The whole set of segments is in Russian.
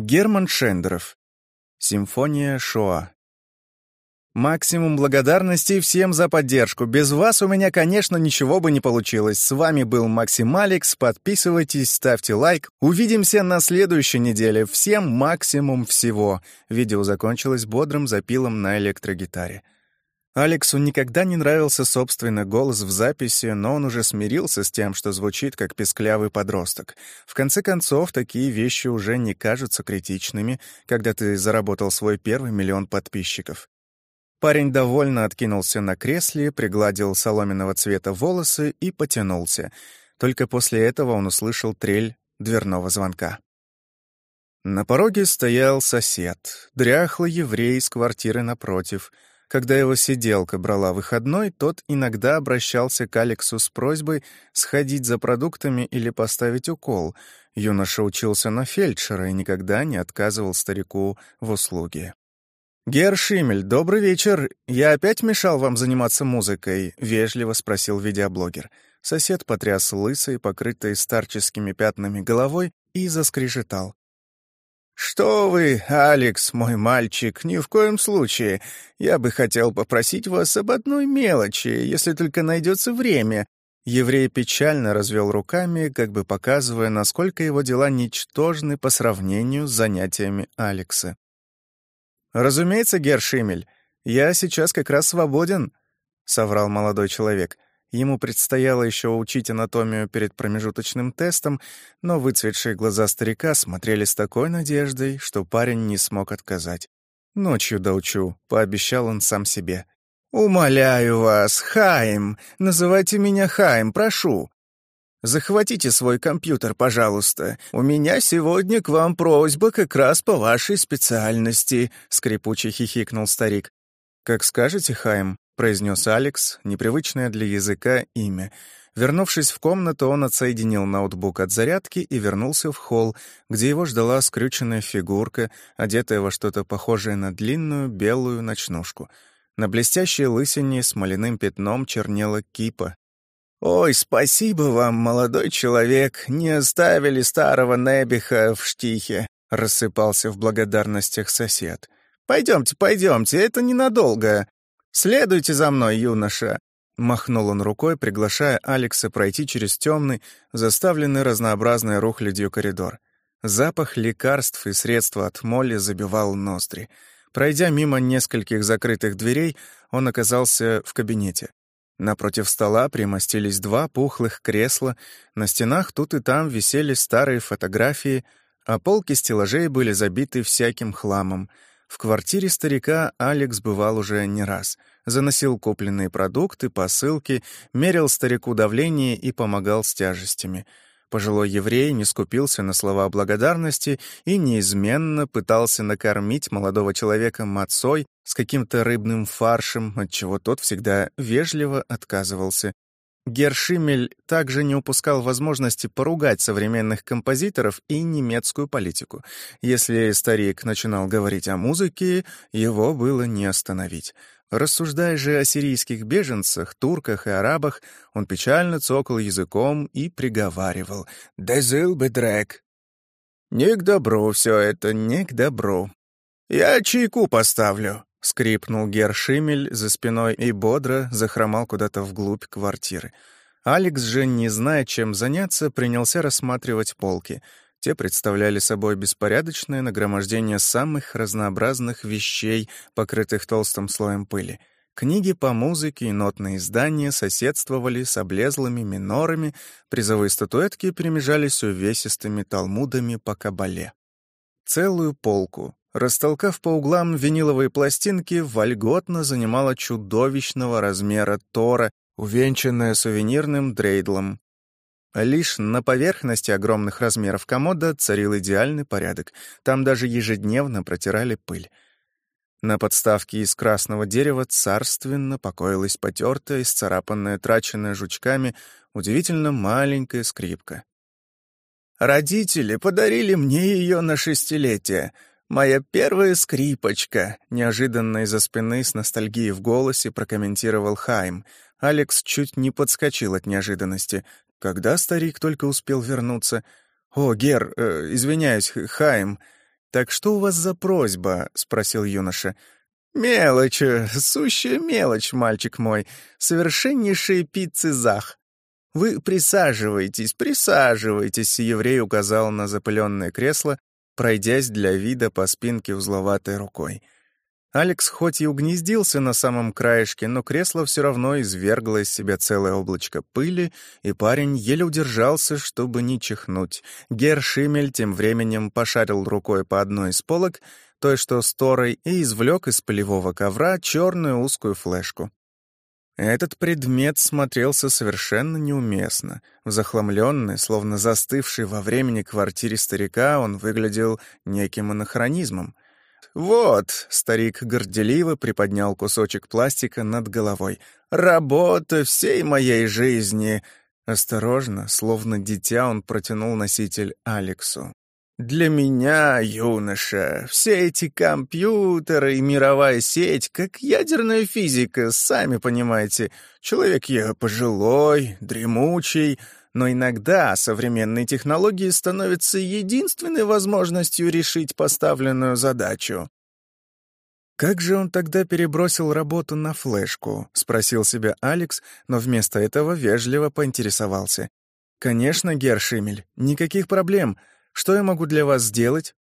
Герман Шендеров. Симфония Шоа. Максимум благодарности всем за поддержку. Без вас у меня, конечно, ничего бы не получилось. С вами был Максим Алекс. Подписывайтесь, ставьте лайк. Увидимся на следующей неделе. Всем максимум всего. Видео закончилось бодрым запилом на электрогитаре. Алексу никогда не нравился собственный голос в записи, но он уже смирился с тем, что звучит как песклявый подросток. В конце концов, такие вещи уже не кажутся критичными, когда ты заработал свой первый миллион подписчиков. Парень довольно откинулся на кресле, пригладил соломенного цвета волосы и потянулся. Только после этого он услышал трель дверного звонка. На пороге стоял сосед, дряхлый еврей из квартиры напротив — когда его сиделка брала выходной, тот иногда обращался к Алексу с просьбой сходить за продуктами или поставить укол. Юноша учился на фельдшера и никогда не отказывал старику в услуге. «Гер Шимель, добрый вечер. Я опять мешал вам заниматься музыкой?» — вежливо спросил видеоблогер. Сосед потряс лысой, покрытой старческими пятнами головой, и заскрежетал. «Что вы, Алекс, мой мальчик, ни в коем случае. Я бы хотел попросить вас об одной мелочи, если только найдется время». Еврей печально развел руками, как бы показывая, насколько его дела ничтожны по сравнению с занятиями Алекса. «Разумеется, Гершимель, я сейчас как раз свободен», — соврал молодой человек — Ему предстояло еще учить анатомию перед промежуточным тестом, но выцветшие глаза старика смотрели с такой надеждой, что парень не смог отказать. «Ночью доучу», — пообещал он сам себе. «Умоляю вас, Хайм, называйте меня Хайм, прошу. Захватите свой компьютер, пожалуйста. У меня сегодня к вам просьба как раз по вашей специальности», — скрипуче хихикнул старик. «Как скажете, Хайм», произнес Алекс, непривычное для языка имя. Вернувшись в комнату, он отсоединил ноутбук от зарядки и вернулся в холл, где его ждала скрюченная фигурка, одетая во что-то похожее на длинную белую ночнушку. На блестящей лысине с маляным пятном чернела кипа. «Ой, спасибо вам, молодой человек, не оставили старого Небиха в штихе», — рассыпался в благодарностях сосед. «Пойдемте, пойдемте, это ненадолго. «Следуйте за мной, юноша!» Махнул он рукой, приглашая Алекса пройти через темный, заставленный разнообразной рухлядью коридор. Запах лекарств и средств от моли забивал ноздри. Пройдя мимо нескольких закрытых дверей, он оказался в кабинете. Напротив стола примостились два пухлых кресла, на стенах тут и там висели старые фотографии, а полки стеллажей были забиты всяким хламом — в квартире старика Алекс бывал уже не раз. Заносил купленные продукты, посылки, мерил старику давление и помогал с тяжестями. Пожилой еврей не скупился на слова благодарности и неизменно пытался накормить молодого человека мацой с каким-то рыбным фаршем, от чего тот всегда вежливо отказывался. Гершимель также не упускал возможности поругать современных композиторов и немецкую политику. Если старик начинал говорить о музыке, его было не остановить. Рассуждая же о сирийских беженцах, турках и арабах, он печально цокал языком и приговаривал «Дезил бедрек». «Не к добру все это, не к добру. Я чайку поставлю». — скрипнул Гершимель за спиной и бодро захромал куда-то вглубь квартиры. Алекс же, не зная, чем заняться, принялся рассматривать полки. Те представляли собой беспорядочное нагромождение самых разнообразных вещей, покрытых толстым слоем пыли. Книги по музыке и нотные издания соседствовали с облезлыми минорами, призовые статуэтки перемежались увесистыми талмудами по кабале. Целую полку, Растолкав по углам виниловые пластинки, вольготно занимала чудовищного размера тора, увенчанная сувенирным дрейдлом. Лишь на поверхности огромных размеров комода царил идеальный порядок. Там даже ежедневно протирали пыль. На подставке из красного дерева царственно покоилась потертая, исцарапанная, траченная жучками, удивительно маленькая скрипка. «Родители подарили мне ее на шестилетие», «Моя первая скрипочка», — неожиданно из-за спины с ностальгией в голосе прокомментировал Хайм. Алекс чуть не подскочил от неожиданности. Когда старик только успел вернуться? «О, Гер, э, извиняюсь, Хайм, «Так что у вас за просьба?» — спросил юноша. «Мелочь, сущая мелочь, мальчик мой, совершеннейшие пиццы зах. Вы присаживайтесь, присаживайтесь», — еврей указал на запыленное кресло, пройдясь для вида по спинке узловатой рукой. Алекс хоть и угнездился на самом краешке, но кресло все равно извергло из себя целое облачко пыли, и парень еле удержался, чтобы не чихнуть. Гер Шимель тем временем пошарил рукой по одной из полок, той, что с Торой, и извлек из полевого ковра черную узкую флешку. Этот предмет смотрелся совершенно неуместно. В захламленной, словно застывшей во времени квартире старика, он выглядел неким анахронизмом. «Вот», — старик горделиво приподнял кусочек пластика над головой, «работа всей моей жизни». Осторожно, словно дитя, он протянул носитель Алексу. «Для меня, юноша, все эти компьютеры и мировая сеть, как ядерная физика, сами понимаете. Человек я пожилой, дремучий, но иногда современные технологии становятся единственной возможностью решить поставленную задачу. «Как же он тогда перебросил работу на флешку?» — спросил себя Алекс, но вместо этого вежливо поинтересовался. «Конечно, Гершимель, никаких проблем. Что я могу для вас сделать?»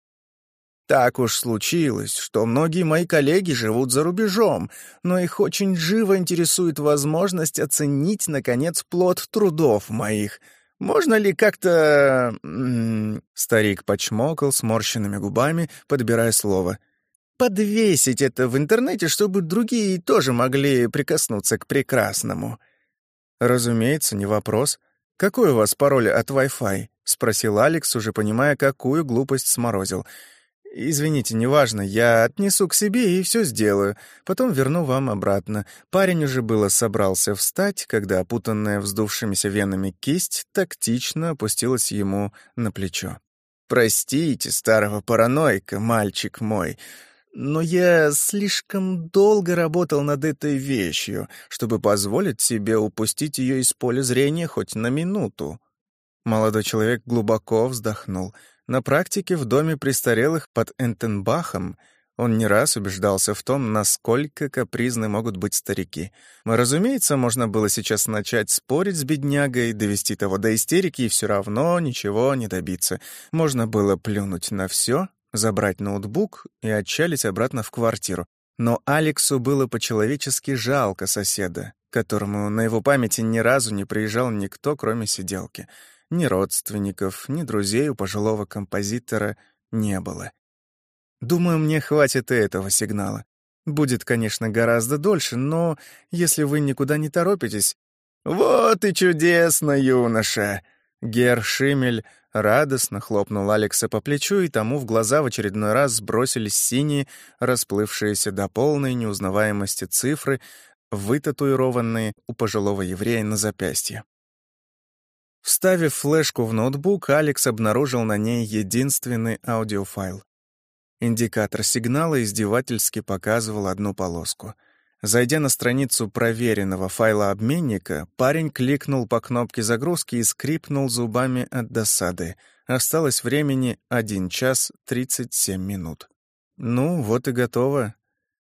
Так уж случилось, что многие мои коллеги живут за рубежом, но их очень живо интересует возможность оценить, наконец, плод трудов моих. Можно ли как-то...» Старик почмокал сморщенными губами, подбирая слово. «Подвесить это в интернете, чтобы другие тоже могли прикоснуться к прекрасному». «Разумеется, не вопрос. Какой у вас пароль от Wi-Fi?» — спросил Алекс, уже понимая, какую глупость сморозил — «Извините, неважно, я отнесу к себе и все сделаю, потом верну вам обратно». Парень уже было собрался встать, когда опутанная вздувшимися венами кисть тактично опустилась ему на плечо. «Простите старого параноика, мальчик мой, но я слишком долго работал над этой вещью, чтобы позволить себе упустить ее из поля зрения хоть на минуту». Молодой человек глубоко вздохнул — на практике в доме престарелых под Энтенбахом он не раз убеждался в том, насколько капризны могут быть старики. Разумеется, можно было сейчас начать спорить с беднягой, довести того до истерики и все равно ничего не добиться. Можно было плюнуть на все, забрать ноутбук и отчалить обратно в квартиру. Но Алексу было по-человечески жалко соседа, которому на его памяти ни разу не приезжал никто, кроме сиделки — ни родственников, ни друзей у пожилого композитора не было. Думаю, мне хватит и этого сигнала. Будет, конечно, гораздо дольше, но если вы никуда не торопитесь... «Вот и чудесно, юноша!» Гер Шимель радостно хлопнул Алекса по плечу, и тому в глаза в очередной раз сбросились синие, расплывшиеся до полной неузнаваемости цифры, вытатуированные у пожилого еврея на запястье. Вставив флешку в ноутбук, Алекс обнаружил на ней единственный аудиофайл. Индикатор сигнала издевательски показывал одну полоску. Зайдя на страницу проверенного файла обменника, парень кликнул по кнопке загрузки и скрипнул зубами от досады. Осталось времени 1 час 37 минут. Ну, вот и готово.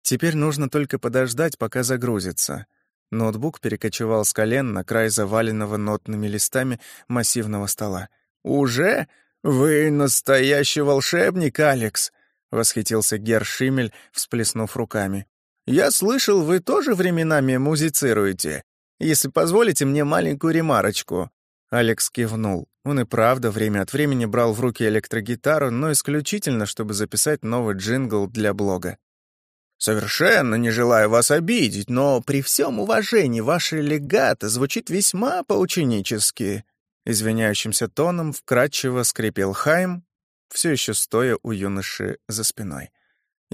Теперь нужно только подождать, пока загрузится. Ноутбук перекочевал с колен на край заваленного нотными листами массивного стола. «Уже? Вы настоящий волшебник, Алекс!» — восхитился Гер Шимель, всплеснув руками. «Я слышал, вы тоже временами музицируете. Если позволите мне маленькую ремарочку». Алекс кивнул. Он и правда время от времени брал в руки электрогитару, но исключительно, чтобы записать новый джингл для блога. Совершенно не желаю вас обидеть, но при всем уважении ваше легато звучит весьма поученически». Извиняющимся тоном вкратчиво скрипел Хайм, все еще стоя у юноши за спиной.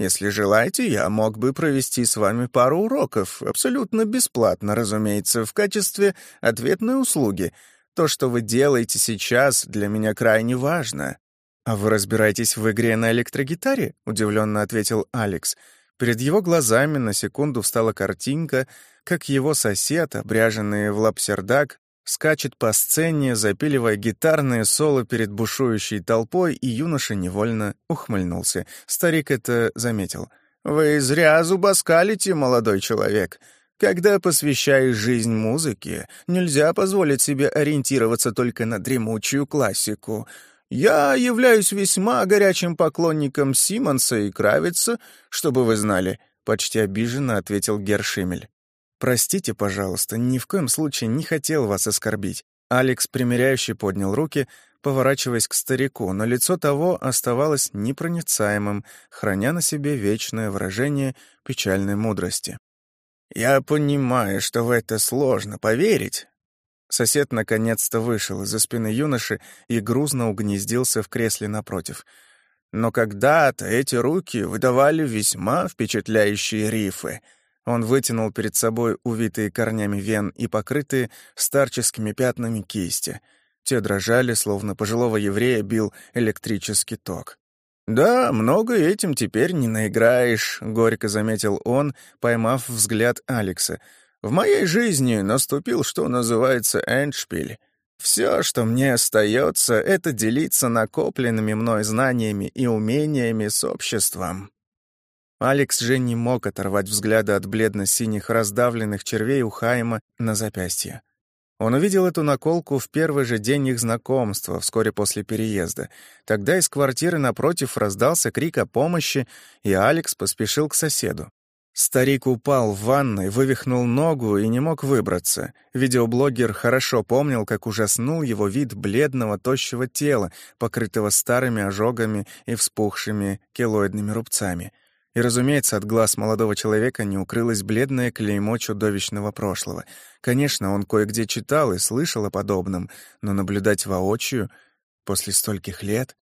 «Если желаете, я мог бы провести с вами пару уроков, абсолютно бесплатно, разумеется, в качестве ответной услуги. То, что вы делаете сейчас, для меня крайне важно». «А вы разбираетесь в игре на электрогитаре?» — удивленно ответил Алекс — Перед его глазами на секунду встала картинка, как его сосед, обряженный в лапсердак, скачет по сцене, запиливая гитарные соло перед бушующей толпой, и юноша невольно ухмыльнулся. Старик это заметил. «Вы зря зубоскалите, молодой человек. Когда посвящаешь жизнь музыке, нельзя позволить себе ориентироваться только на дремучую классику. Я являюсь весьма горячим поклонником Симонса и Кравица, чтобы вы знали», — почти обиженно ответил Гершимель. «Простите, пожалуйста, ни в коем случае не хотел вас оскорбить». Алекс примиряюще поднял руки, поворачиваясь к старику, но лицо того оставалось непроницаемым, храня на себе вечное выражение печальной мудрости. «Я понимаю, что в это сложно поверить». Сосед наконец-то вышел из-за спины юноши и грузно угнездился в кресле напротив. Но когда-то эти руки выдавали весьма впечатляющие рифы — он вытянул перед собой увитые корнями вен и покрытые старческими пятнами кисти. Те дрожали, словно пожилого еврея бил электрический ток. «Да, много этим теперь не наиграешь», — горько заметил он, поймав взгляд Алекса. «В моей жизни наступил, что называется, эндшпиль. Все, что мне остается, это делиться накопленными мной знаниями и умениями с обществом». Алекс же не мог оторвать взгляда от бледно-синих раздавленных червей у Хайма на запястье. Он увидел эту наколку в первый же день их знакомства, вскоре после переезда. Тогда из квартиры напротив раздался крик о помощи, и Алекс поспешил к соседу. Старик упал в ванной, вывихнул ногу и не мог выбраться. Видеоблогер хорошо помнил, как ужаснул его вид бледного, тощего тела, покрытого старыми ожогами и вспухшими келоидными рубцами. И, разумеется, от глаз молодого человека не укрылось бледное клеймо чудовищного прошлого. Конечно, он кое-где читал и слышал о подобном, но наблюдать воочию после стольких лет...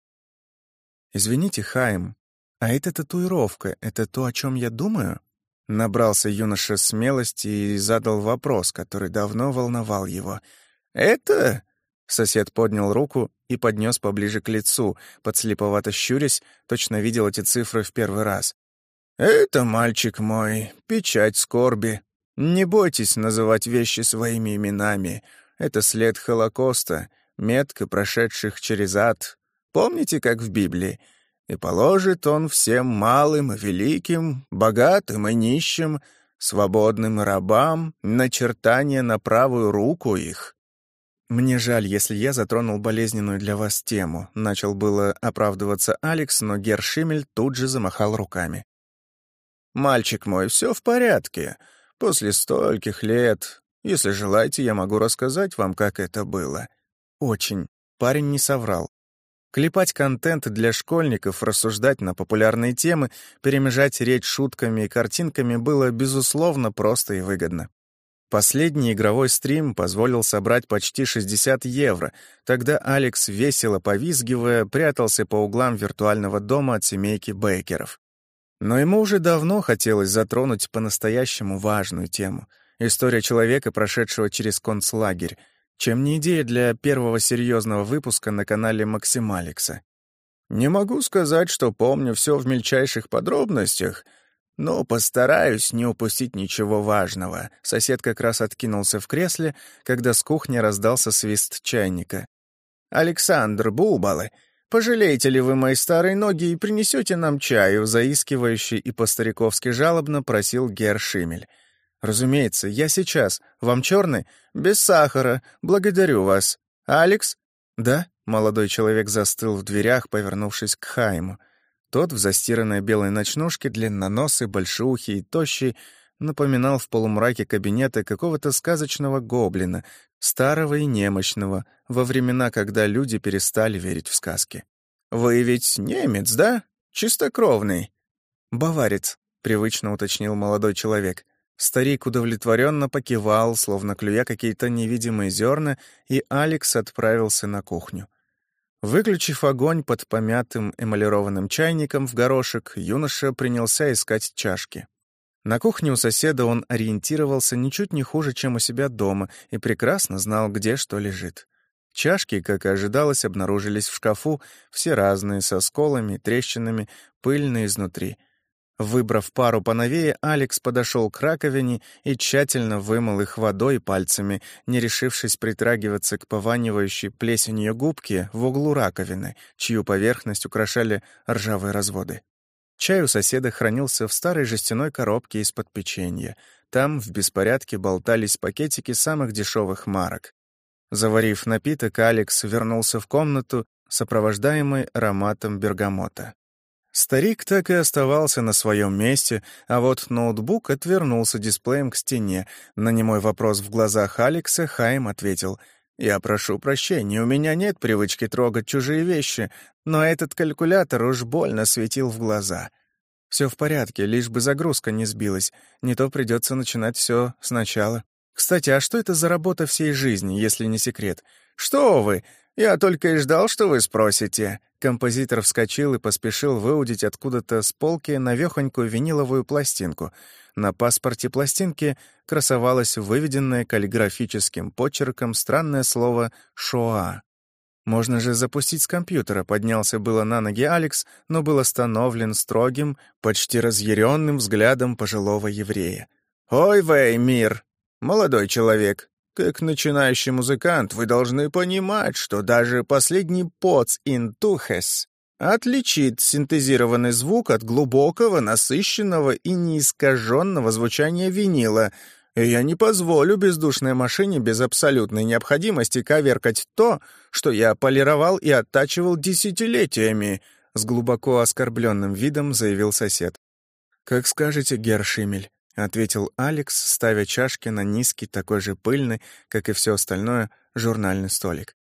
«Извините, Хайм, а эта татуировка — это то, о чем я думаю?» Набрался юноша смелости и задал вопрос, который давно волновал его. «Это...» Сосед поднял руку и поднес поближе к лицу, подслеповато щурясь, точно видел эти цифры в первый раз. «Это, мальчик мой, печать скорби. Не бойтесь называть вещи своими именами. Это след Холокоста, метка прошедших через ад. Помните, как в Библии? И положит он всем малым и великим, богатым и нищим, свободным рабам, начертание на правую руку их». «Мне жаль, если я затронул болезненную для вас тему», — начал было оправдываться Алекс, но Гершимель тут же замахал руками. «Мальчик мой, все в порядке. После стольких лет. Если желаете, я могу рассказать вам, как это было». «Очень». Парень не соврал. Клепать контент для школьников, рассуждать на популярные темы, перемежать речь шутками и картинками было, безусловно, просто и выгодно. Последний игровой стрим позволил собрать почти 60 евро. Тогда Алекс, весело повизгивая, прятался по углам виртуального дома от семейки Бейкеров. Но ему уже давно хотелось затронуть по-настоящему важную тему — история человека, прошедшего через концлагерь, чем не идея для первого серьезного выпуска на канале Максималикса. Не могу сказать, что помню все в мельчайших подробностях, но постараюсь не упустить ничего важного. Сосед как раз откинулся в кресле, когда с кухни раздался свист чайника. «Александр Бубалы, «Пожалеете ли вы мои старые ноги и принесете нам чаю?» заискивающий и по-стариковски жалобно просил Гер Шимель. «Разумеется, я сейчас. Вам черный? Без сахара. Благодарю вас. Алекс?» «Да?» — молодой человек застыл в дверях, повернувшись к Хайму. Тот в застиранной белой ночнушке, длинноносый, большеухий и тощий, напоминал в полумраке кабинета какого-то сказочного гоблина, старого и немощного, во времена, когда люди перестали верить в сказки. «Вы ведь немец, да? Чистокровный?» «Баварец», — привычно уточнил молодой человек. Старик удовлетворенно покивал, словно клюя какие-то невидимые зерна, и Алекс отправился на кухню. Выключив огонь под помятым эмалированным чайником в горошек, юноша принялся искать чашки. На кухне у соседа он ориентировался ничуть не хуже, чем у себя дома, и прекрасно знал, где что лежит. Чашки, как и ожидалось, обнаружились в шкафу, все разные, со сколами, трещинами, пыльные изнутри. Выбрав пару поновее, Алекс подошел к раковине и тщательно вымыл их водой пальцами, не решившись притрагиваться к пованивающей плесенью губке в углу раковины, чью поверхность украшали ржавые разводы. Чай у соседа хранился в старой жестяной коробке из-под печенья. Там в беспорядке болтались пакетики самых дешевых марок. Заварив напиток, Алекс вернулся в комнату, сопровождаемый ароматом бергамота. Старик так и оставался на своем месте, а вот ноутбук отвернулся дисплеем к стене. На немой вопрос в глазах Алекса Хайм ответил «Я прошу прощения, у меня нет привычки трогать чужие вещи, но этот калькулятор уж больно светил в глаза». Все в порядке, лишь бы загрузка не сбилась, не то придется начинать все сначала. Кстати, а что это за работа всей жизни, если не секрет? Что вы? Я только и ждал, что вы спросите. Композитор вскочил и поспешил выудить откуда-то с полки навехонькую виниловую пластинку. На паспорте пластинки красовалось выведенное каллиграфическим почерком странное слово «Шоа». Можно же запустить с компьютера, поднялся было на ноги Алекс, но был остановлен строгим, почти разъяренным взглядом пожилого еврея. «Ой, вей, мир! Молодой человек, как начинающий музыкант, вы должны понимать, что даже последний поц интухес отличит синтезированный звук от глубокого, насыщенного и неискаженного звучания винила, и я не позволю бездушной машине без абсолютной необходимости коверкать то, что я полировал и оттачивал десятилетиями», — с глубоко оскорбленным видом заявил сосед. «Как скажете, Гершимель», — ответил Алекс, ставя чашки на низкий, такой же пыльный, как и все остальное, журнальный столик.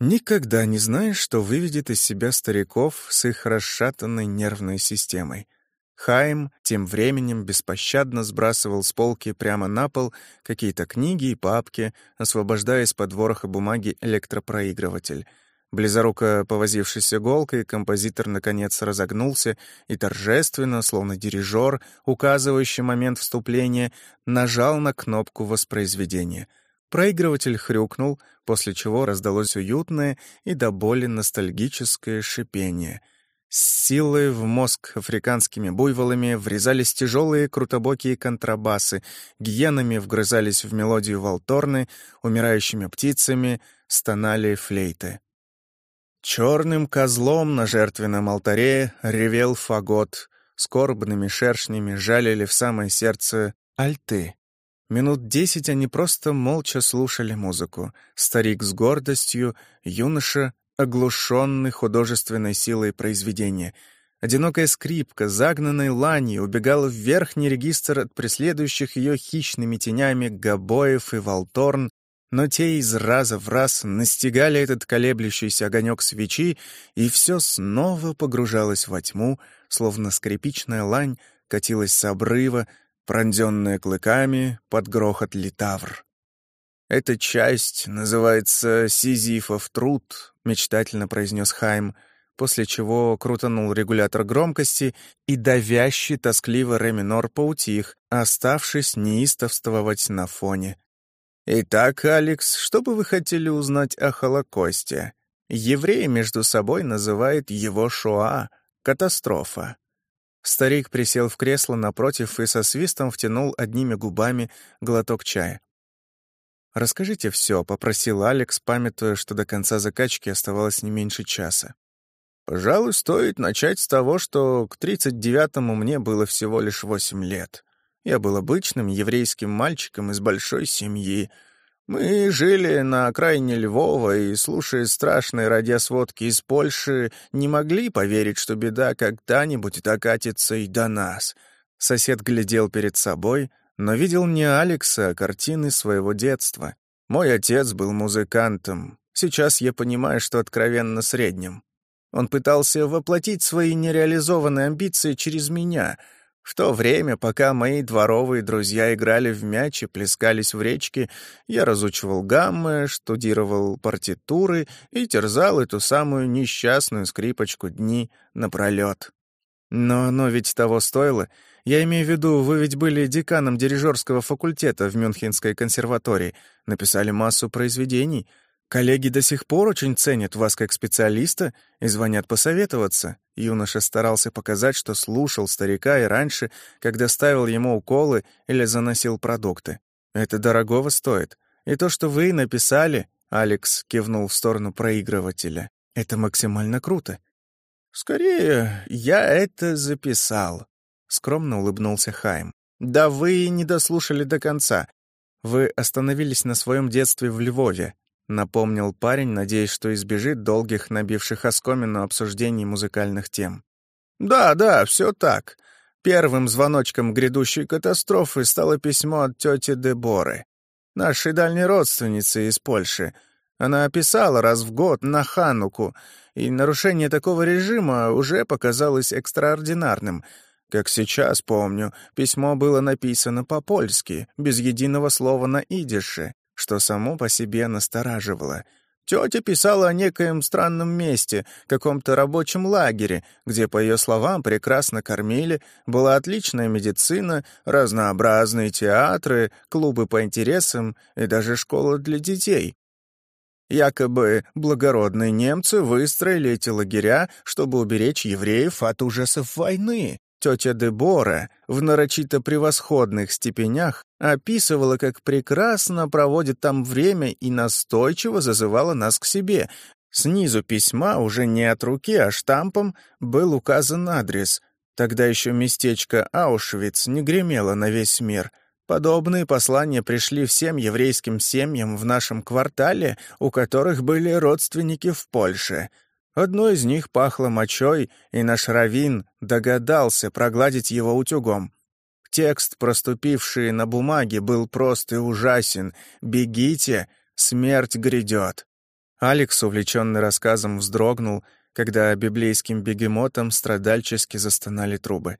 «Никогда не знаешь, что выведет из себя стариков с их расшатанной нервной системой». Хайм тем временем беспощадно сбрасывал с полки прямо на пол какие-то книги и папки, освобождая из-под вороха бумаги электропроигрыватель — Близоруко повозившись иголкой, композитор наконец разогнулся и торжественно, словно дирижер, указывающий момент вступления, нажал на кнопку воспроизведения. Проигрыватель хрюкнул, после чего раздалось уютное и до боли ностальгическое шипение. С силой в мозг африканскими буйволами врезались тяжелые крутобокие контрабасы, гиенами вгрызались в мелодию волторны, умирающими птицами стонали флейты. Черным козлом на жертвенном алтаре ревел фагот, скорбными шершнями жалили в самое сердце альты. Минут десять они просто молча слушали музыку. Старик с гордостью, юноша, оглушенный художественной силой произведения. Одинокая скрипка, загнанной ланью, убегала в верхний регистр от преследующих ее хищными тенями гобоев и волторн, но те из раза в раз настигали этот колеблющийся огонек свечи, и все снова погружалось во тьму, словно скрипичная лань катилась с обрыва, пронзенная клыками под грохот литавр. «Эта часть называется «Сизифов труд», — мечтательно произнес Хайм, после чего крутанул регулятор громкости, и давящий, тоскливо ре минор поутих, оставшись неистовствовать на фоне. Итак, Алекс, что бы вы хотели узнать о Холокосте? Евреи между собой называют его Шоа — катастрофа. Старик присел в кресло напротив и со свистом втянул одними губами глоток чая. «Расскажите все», — попросил Алекс, памятуя, что до конца закачки оставалось не меньше часа. «Пожалуй, стоит начать с того, что к тридцать девятому мне было всего лишь восемь лет. Я был обычным еврейским мальчиком из большой семьи. Мы жили на окраине Львова и, слушая страшные радиосводки из Польши, не могли поверить, что беда когда-нибудь докатится и до нас. Сосед глядел перед собой, но видел не Алекса, а картины своего детства. Мой отец был музыкантом. Сейчас я понимаю, что откровенно средним. Он пытался воплотить свои нереализованные амбиции через меня — в то время, пока мои дворовые друзья играли в мяч и плескались в речке, я разучивал гаммы, штудировал партитуры и терзал эту самую несчастную скрипочку дни напролет. Но оно ведь того стоило. Я имею в виду, вы ведь были деканом дирижерского факультета в Мюнхенской консерватории, написали массу произведений. Коллеги до сих пор очень ценят вас как специалиста и звонят посоветоваться. Юноша старался показать, что слушал старика и раньше, когда ставил ему уколы или заносил продукты. «Это дорогого стоит. И то, что вы написали...» Алекс кивнул в сторону проигрывателя. «Это максимально круто». «Скорее, я это записал», — скромно улыбнулся Хайм. «Да вы не дослушали до конца. Вы остановились на своем детстве в Львове напомнил парень, надеясь, что избежит долгих, набивших оскомину обсуждений музыкальных тем. «Да, да, все так. Первым звоночком грядущей катастрофы стало письмо от тети Деборы, нашей дальней родственницы из Польши. Она писала раз в год на Хануку, и нарушение такого режима уже показалось экстраординарным. Как сейчас помню, письмо было написано по-польски, без единого слова на идише что само по себе настораживало. Тетя писала о некоем странном месте, каком-то рабочем лагере, где, по ее словам, прекрасно кормили, была отличная медицина, разнообразные театры, клубы по интересам и даже школа для детей. Якобы благородные немцы выстроили эти лагеря, чтобы уберечь евреев от ужасов войны. Тетя Дебора в нарочито превосходных степенях описывала, как прекрасно проводит там время и настойчиво зазывала нас к себе. Снизу письма, уже не от руки, а штампом, был указан адрес. Тогда еще местечко Аушвиц не гремело на весь мир. Подобные послания пришли всем еврейским семьям в нашем квартале, у которых были родственники в Польше — Одно из них пахло мочой, и наш раввин догадался прогладить его утюгом. Текст, проступивший на бумаге, был прост и ужасен. «Бегите, смерть грядет». Алекс, увлеченный рассказом, вздрогнул, когда библейским бегемотам страдальчески застонали трубы.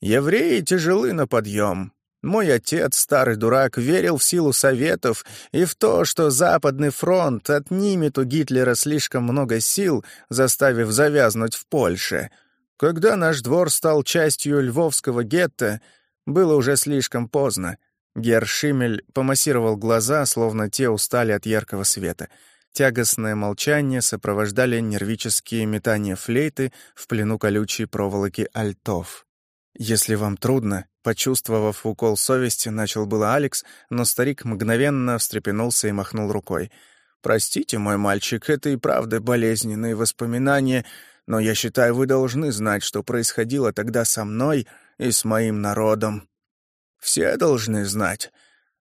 «Евреи тяжелы на подъем. Мой отец, старый дурак, верил в силу Советов и в то, что Западный фронт отнимет у Гитлера слишком много сил, заставив завязнуть в Польше. Когда наш двор стал частью львовского гетто, было уже слишком поздно. Герр Шимель помассировал глаза, словно те устали от яркого света. Тягостное молчание сопровождали нервические метания флейты в плену колючей проволоки альтов. «Если вам трудно», — почувствовав укол совести, начал было Алекс, но старик мгновенно встрепенулся и махнул рукой. «Простите, мой мальчик, это и правда болезненные воспоминания, но я считаю, вы должны знать, что происходило тогда со мной и с моим народом. Все должны знать».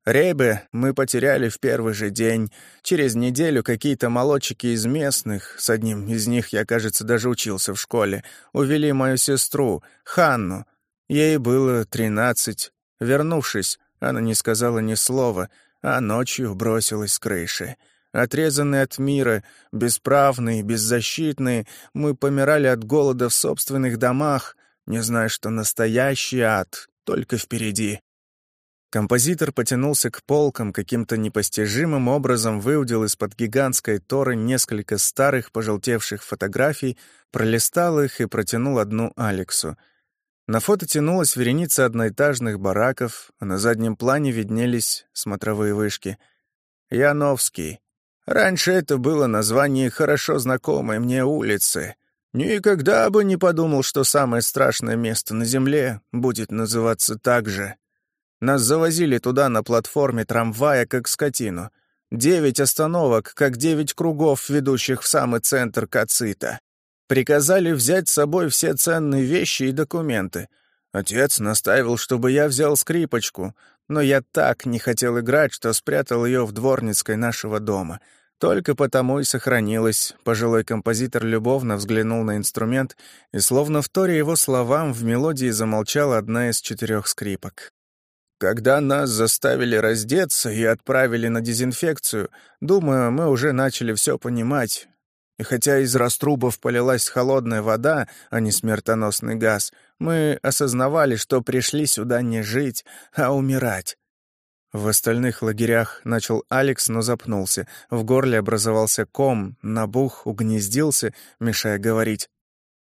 Ребе мы потеряли в первый же день. Через неделю какие-то молодчики из местных, с одним из них я, кажется, даже учился в школе, увели мою сестру, Ханну, Ей было тринадцать. Вернувшись, она не сказала ни слова, а ночью бросилась с крыши. Отрезанные от мира, бесправные, беззащитные, мы помирали от голода в собственных домах, не зная, что настоящий ад только впереди. Композитор потянулся к полкам, каким-то непостижимым образом выудил из-под гигантской торы несколько старых пожелтевших фотографий, пролистал их и протянул одну Алексу — на фото тянулась вереница одноэтажных бараков, а на заднем плане виднелись смотровые вышки. Яновский. Раньше это было название хорошо знакомой мне улицы. Никогда бы не подумал, что самое страшное место на Земле будет называться так же. Нас завозили туда на платформе трамвая, как скотину. Девять остановок, как девять кругов, ведущих в самый центр Кацита. Приказали взять с собой все ценные вещи и документы. Отец настаивал, чтобы я взял скрипочку, но я так не хотел играть, что спрятал ее в дворницкой нашего дома. Только потому и сохранилась. Пожилой композитор любовно взглянул на инструмент, и словно в торе его словам в мелодии замолчала одна из четырех скрипок. Когда нас заставили раздеться и отправили на дезинфекцию, думаю, мы уже начали все понимать, и хотя из раструбов полилась холодная вода, а не смертоносный газ, мы осознавали, что пришли сюда не жить, а умирать. В остальных лагерях начал Алекс, но запнулся. В горле образовался ком, набух, угнездился, мешая говорить.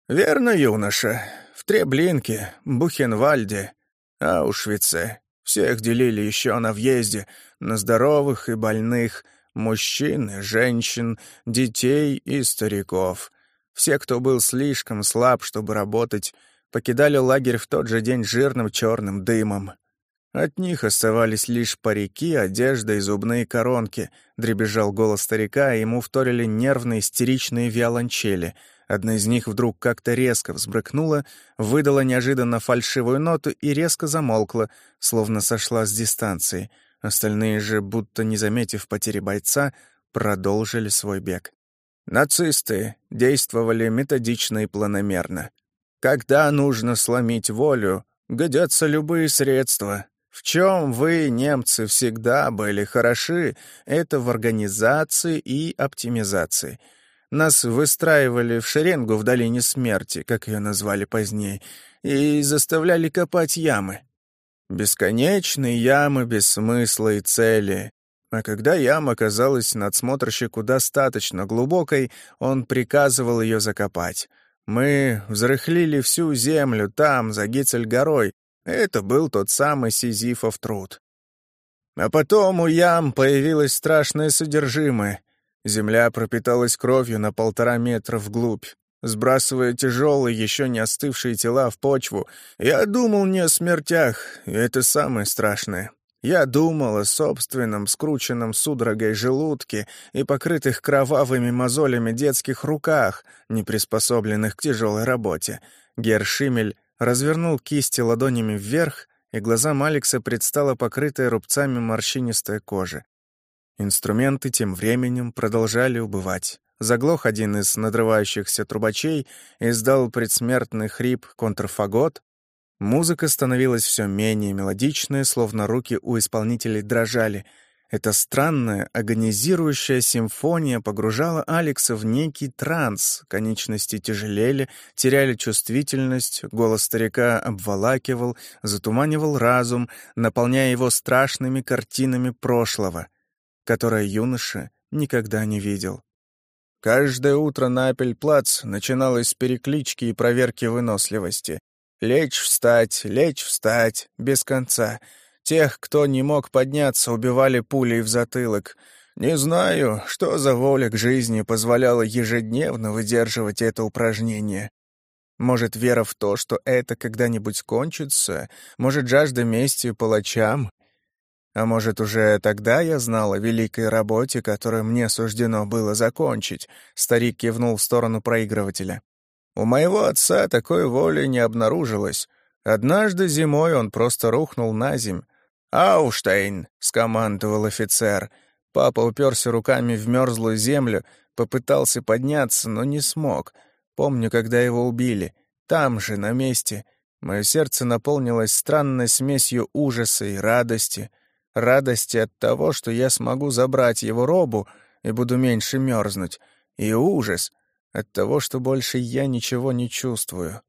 «Верно, юноша. В Треблинке, Бухенвальде, Аушвице. Всех делили еще на въезде, на здоровых и больных — мужчин и женщин, детей и стариков. Все, кто был слишком слаб, чтобы работать, покидали лагерь в тот же день жирным черным дымом. От них оставались лишь парики, одежда и зубные коронки. Дребезжал голос старика, и ему вторили нервные истеричные виолончели. Одна из них вдруг как-то резко взбрыкнула, выдала неожиданно фальшивую ноту и резко замолкла, словно сошла с дистанции. Остальные же, будто не заметив потери бойца, продолжили свой бег. Нацисты действовали методично и планомерно. Когда нужно сломить волю, годятся любые средства, в чем вы, немцы, всегда были хороши, это в организации и оптимизации. Нас выстраивали в шеренгу в долине смерти, как ее назвали позднее, и заставляли копать ямы. Бесконечные ямы без смысла и цели. А когда яма оказалась надсмотрщику достаточно глубокой, он приказывал ее закопать. Мы взрыхлили всю землю там, за Гицель-горой, это был тот самый Сизифов труд. А потом у ям появилось страшное содержимое. Земля пропиталась кровью на полтора метра вглубь. Сбрасывая тяжелые, еще не остывшие тела в почву, я думал не о смертях, и это самое страшное. Я думал о собственном скрученном судорогой желудке и покрытых кровавыми мозолями детских руках, не приспособленных к тяжелой работе. Гершимель развернул кисти ладонями вверх, и глазам Алекса предстала покрытая рубцами морщинистая кожа. Инструменты тем временем продолжали убывать. Заглох один из надрывающихся трубачей, издал предсмертный хрип контрфагот. Музыка становилась все менее мелодичной, словно руки у исполнителей дрожали — эта странная, агонизирующая симфония погружала Алекса в некий транс, конечности тяжелели, теряли чувствительность, голос старика обволакивал, затуманивал разум, наполняя его страшными картинами прошлого, которое юноша никогда не видел. Каждое утро на Апельплац начиналось с переклички и проверки выносливости. Лечь, встать, лечь, встать, без конца — Тех, кто не мог подняться, убивали пулей в затылок. Не знаю, что за воля к жизни позволяла ежедневно выдерживать это упражнение. Может, вера в то, что это когда-нибудь кончится? Может, жажда мести палачам? А может, уже тогда я знал о великой работе, которую мне суждено было закончить? Старик кивнул в сторону проигрывателя. У моего отца такой воли не обнаружилось. Однажды зимой он просто рухнул на земь, «Ауштейн!» — скомандовал офицер. Папа уперся руками в мерзлую землю, попытался подняться, но не смог. Помню, когда его убили. Там же, на месте. Мое сердце наполнилось странной смесью ужаса и радости. Радости от того, что я смогу забрать его робу и буду меньше мерзнуть. И ужас от того, что больше я ничего не чувствую.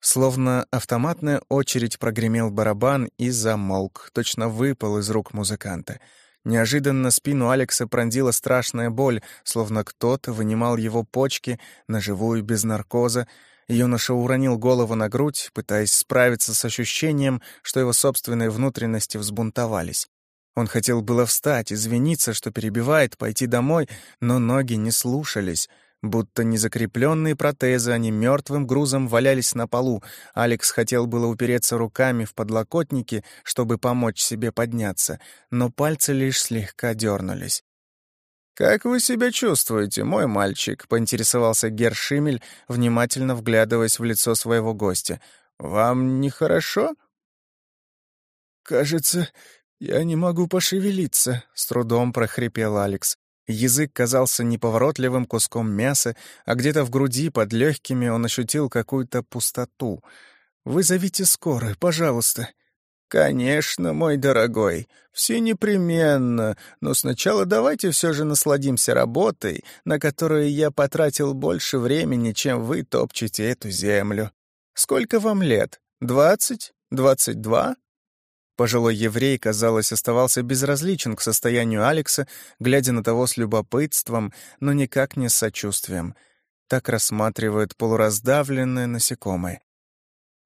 Словно автоматная очередь прогремел барабан и замолк, точно выпал из рук музыканта. Неожиданно спину Алекса пронзила страшная боль, словно кто-то вынимал его почки на живую без наркоза. Юноша уронил голову на грудь, пытаясь справиться с ощущением, что его собственные внутренности взбунтовались. Он хотел было встать, извиниться, что перебивает, пойти домой, но ноги не слушались — Будто незакрепленные протезы, они мертвым грузом валялись на полу. Алекс хотел было упереться руками в подлокотники, чтобы помочь себе подняться, но пальцы лишь слегка дернулись. «Как вы себя чувствуете, мой мальчик?» — поинтересовался Гершимель, внимательно вглядываясь в лицо своего гостя. «Вам нехорошо?» «Кажется, я не могу пошевелиться», — с трудом прохрипел Алекс. Язык казался неповоротливым куском мяса, а где-то в груди под легкими он ощутил какую-то пустоту. «Вызовите скорую, пожалуйста». «Конечно, мой дорогой, все непременно, но сначала давайте все же насладимся работой, на которую я потратил больше времени, чем вы топчете эту землю. Сколько вам лет? Двадцать? Двадцать два? Пожилой еврей, казалось, оставался безразличен к состоянию Алекса, глядя на того с любопытством, но никак не с сочувствием. Так рассматривают полураздавленное насекомое.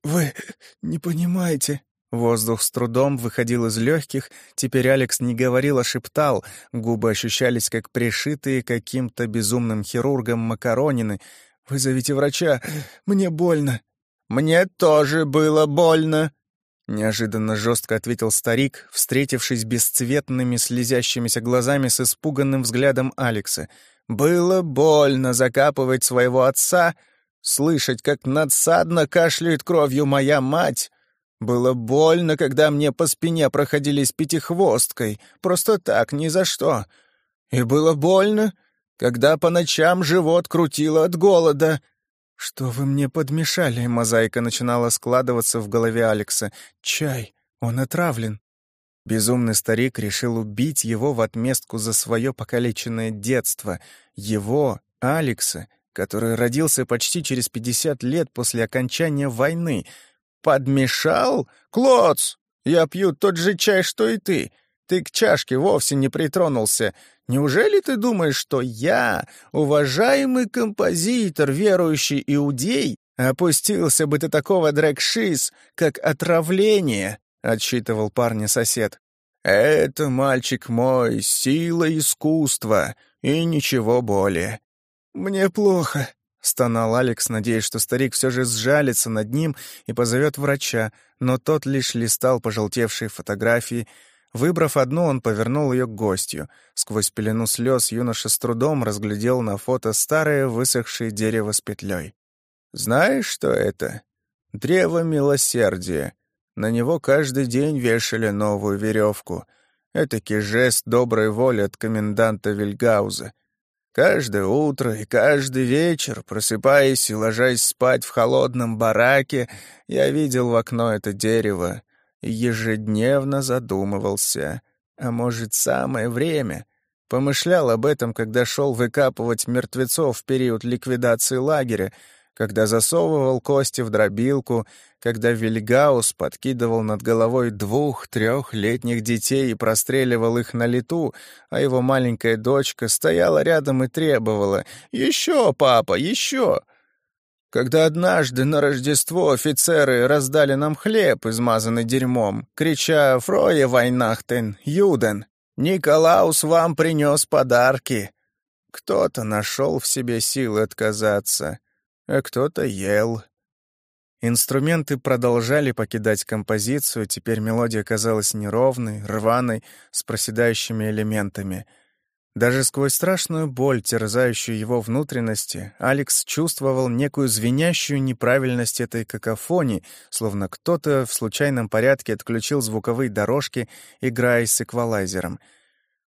«Вы не понимаете», Воздух с трудом выходил из легких, теперь Алекс не говорил, а шептал, губы ощущались как пришитые каким-то безумным хирургом макаронины. Вызовите врача, мне больно». «Мне тоже было больно», — неожиданно жестко ответил старик, встретившись бесцветными слезящимися глазами с испуганным взглядом Алекса. «Было больно закапывать своего отца, слышать, как надсадно кашляет кровью моя мать. Было больно, когда мне по спине проходили с пятихвосткой, просто так, ни за что. И было больно, когда по ночам живот крутило от голода. «Что вы мне подмешали?» — мозаика начинала складываться в голове Алекса. «Чай. Он отравлен». Безумный старик решил убить его в отместку за свое покалеченное детство. Его, Алекса, который родился почти через пятьдесят лет после окончания войны. «Подмешал? Клоц! Я пью тот же чай, что и ты. Ты к чашке вовсе не притронулся. Неужели ты думаешь, что я, уважаемый композитор, верующий иудей, опустился бы до такого дрэгшиз, как отравление?» — отсчитывал парня сосед. «Это, мальчик мой, сила искусства и ничего более». «Мне плохо», — стонал Алекс, надеясь, что старик все же сжалится над ним и позовет врача, но тот лишь листал пожелтевшие фотографии, Выбрав одну, он повернул ее к гостю. Сквозь пелену слез юноша с трудом разглядел на фото старое высохшее дерево с петлей. «Знаешь, что это? Древо милосердия. На него каждый день вешали новую веревку. Этакий жест доброй воли от коменданта Вильгауза. Каждое утро и каждый вечер, просыпаясь и ложась спать в холодном бараке, я видел в окно это дерево, ежедневно задумывался. А может, самое время? Помышлял об этом, когда шел выкапывать мертвецов в период ликвидации лагеря, когда засовывал кости в дробилку, когда Вильгаус подкидывал над головой двух-трехлетних детей и простреливал их на лету, а его маленькая дочка стояла рядом и требовала «Еще, папа, еще!» Когда однажды на Рождество офицеры раздали нам хлеб, измазанный дерьмом, крича «Фрое Вайнахтен, Юден!» «Николаус вам принес подарки!» Кто-то нашел в себе силы отказаться, а кто-то ел. Инструменты продолжали покидать композицию, теперь мелодия казалась неровной, рваной, с проседающими элементами — даже сквозь страшную боль, терзающую его внутренности, Алекс чувствовал некую звенящую неправильность этой какофонии, словно кто-то в случайном порядке отключил звуковые дорожки, играя с эквалайзером.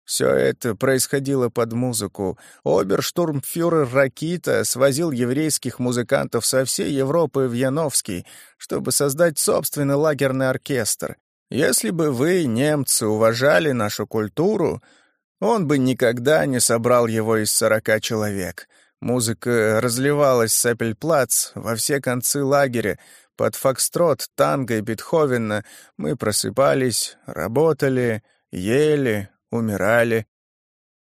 Все это происходило под музыку. Оберштурмфюрер Ракита свозил еврейских музыкантов со всей Европы в Яновский, чтобы создать собственный лагерный оркестр. Если бы вы, немцы, уважали нашу культуру, он бы никогда не собрал его из сорока человек. Музыка разливалась с Эппельплац во все концы лагеря. Под фокстрот, танго и Бетховена мы просыпались, работали, ели, умирали.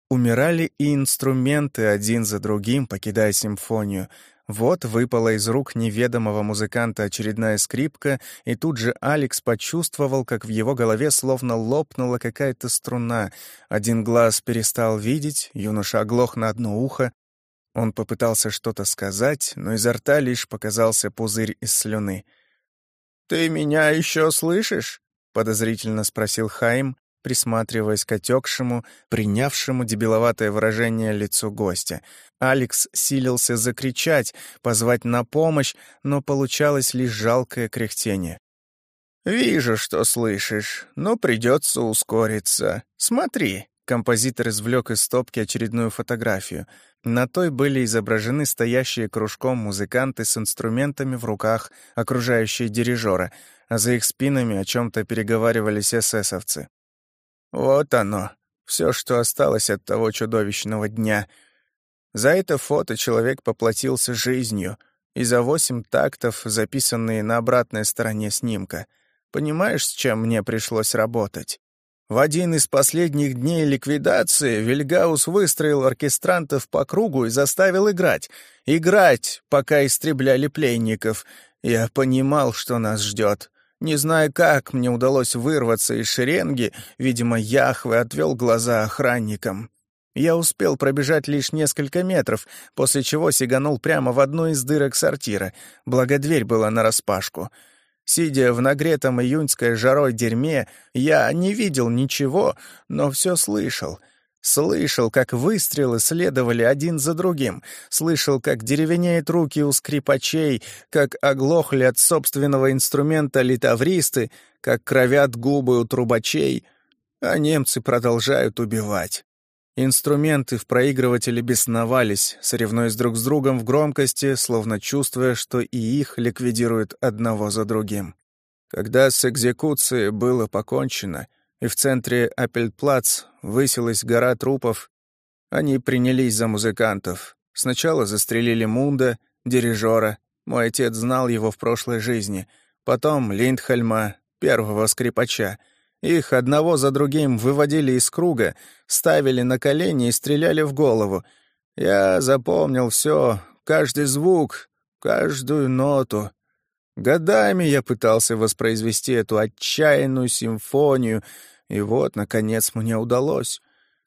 Умирали и инструменты один за другим, покидая симфонию — вот выпала из рук неведомого музыканта очередная скрипка, и тут же Алекс почувствовал, как в его голове словно лопнула какая-то струна. Один глаз перестал видеть, юноша оглох на одно ухо. Он попытался что-то сказать, но изо рта лишь показался пузырь из слюны. «Ты меня еще слышишь?» — подозрительно спросил Хайм, присматриваясь к отекшему, принявшему дебиловатое выражение лицу гостя. Алекс силился закричать, позвать на помощь, но получалось лишь жалкое кряхтение. «Вижу, что слышишь, но придется ускориться. Смотри». Композитор извлек из стопки очередную фотографию. На той были изображены стоящие кружком музыканты с инструментами в руках, окружающие дирижера, а за их спинами о чем-то переговаривались эсэсовцы. Вот оно, все, что осталось от того чудовищного дня. За это фото человек поплатился жизнью, и за восемь тактов, записанные на обратной стороне снимка. Понимаешь, с чем мне пришлось работать? В один из последних дней ликвидации Вильгаус выстроил оркестрантов по кругу и заставил играть. Играть, пока истребляли пленников. Я понимал, что нас ждет. Не зная как, мне удалось вырваться из шеренги, видимо, Яхве отвел глаза охранникам. Я успел пробежать лишь несколько метров, после чего сиганул прямо в одну из дырок сортира, благо дверь была нараспашку. Сидя в нагретом июньской жарой дерьме, я не видел ничего, но все слышал. Слышал, как выстрелы следовали один за другим, слышал, как деревенеют руки у скрипачей, как оглохли от собственного инструмента литавристы, как кровят губы у трубачей, а немцы продолжают убивать. Инструменты в проигрывателе бесновались, соревнуясь друг с другом в громкости, словно чувствуя, что и их ликвидируют одного за другим. Когда с экзекуцией было покончено, и в центре Аппельплац высилась гора трупов, они принялись за музыкантов. Сначала застрелили Мунда, дирижера, мой отец знал его в прошлой жизни, потом Линдхальма, первого скрипача — их одного за другим выводили из круга, ставили на колени и стреляли в голову. Я запомнил все, каждый звук, каждую ноту. Годами я пытался воспроизвести эту отчаянную симфонию, и вот, наконец, мне удалось.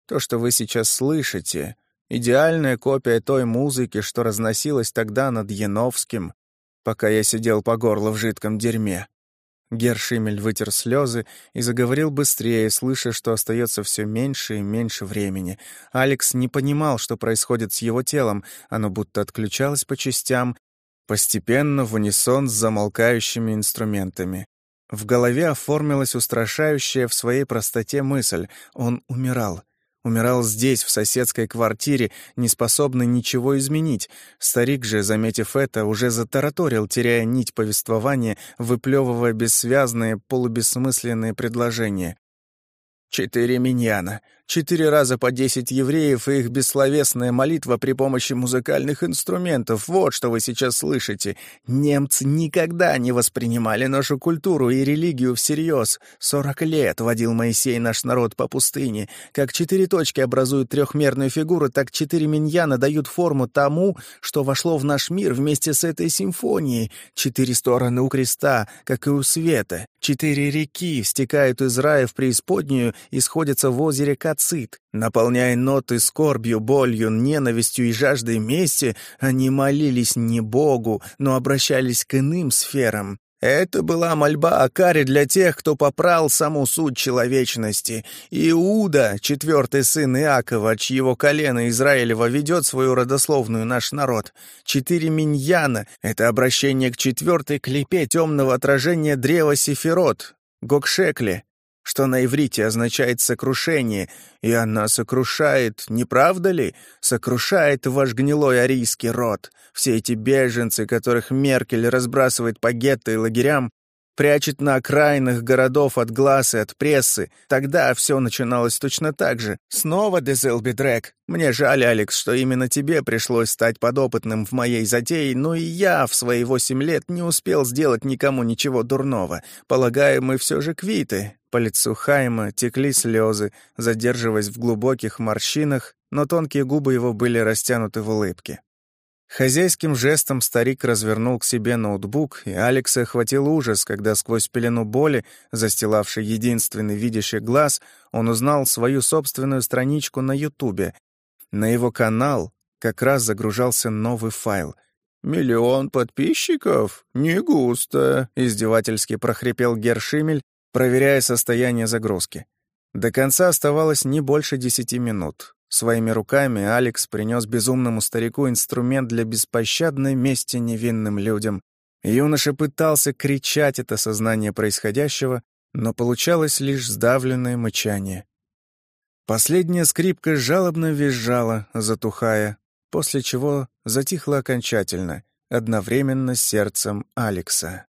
То, что вы сейчас слышите, идеальная копия той музыки, что разносилась тогда над Яновским, пока я сидел по горло в жидком дерьме. Гершимель вытер слезы и заговорил быстрее, слыша, что остается все меньше и меньше времени. Алекс не понимал, что происходит с его телом, оно будто отключалось по частям, постепенно в унисон с замолкающими инструментами. В голове оформилась устрашающая в своей простоте мысль — он умирал — Умирал здесь, в соседской квартире, не способный ничего изменить. Старик же, заметив это, уже затараторил, теряя нить повествования, выплевывая бессвязные, полубессмысленные предложения. «Четыре миньяна. Четыре раза по десять евреев и их бессловесная молитва при помощи музыкальных инструментов. Вот что вы сейчас слышите. Немцы никогда не воспринимали нашу культуру и религию всерьез. Сорок лет водил Моисей наш народ по пустыне. Как четыре точки образуют трехмерную фигуру, так четыре миньяна дают форму тому, что вошло в наш мир вместе с этой симфонией. Четыре стороны у креста, как и у света. Четыре реки стекают из рая в преисподнюю и сходятся в озере Кацит. Наполняя ноты скорбью, болью, ненавистью и жаждой мести, они молились не Богу, но обращались к иным сферам. Это была мольба о каре для тех, кто попрал саму суть человечности. Иуда, четвертый сын Иакова, чьего колена Израилева ведет свою родословную наш народ. Четыре миньяна — это обращение к четвертой клепе темного отражения древа Сефирот, Гокшекле, что на иврите означает «сокрушение», и она сокрушает, не правда ли? Сокрушает ваш гнилой арийский род. Все эти беженцы, которых Меркель разбрасывает по гетто и лагерям, прячет на окраинах городов от глаз и от прессы. Тогда все начиналось точно так же. Снова Дезелби Дрэк. Мне жаль, Алекс, что именно тебе пришлось стать подопытным в моей затее, но и я в свои восемь лет не успел сделать никому ничего дурного. Полагаю, мы все же квиты. По лицу Хайма текли слезы, задерживаясь в глубоких морщинах, но тонкие губы его были растянуты в улыбке. Хозяйским жестом старик развернул к себе ноутбук, и Алекса охватил ужас, когда сквозь пелену боли, застилавший единственный видящий глаз, он узнал свою собственную страничку на Ютубе. На его канал как раз загружался новый файл. «Миллион подписчиков? Не густо», — издевательски прохрипел Гершимель, проверяя состояние загрузки. До конца оставалось не больше десяти минут. Своими руками Алекс принес безумному старику инструмент для беспощадной мести невинным людям. Юноша пытался кричать это сознание происходящего, но получалось лишь сдавленное мычание. Последняя скрипка жалобно визжала, затухая, после чего затихла окончательно, одновременно с сердцем Алекса.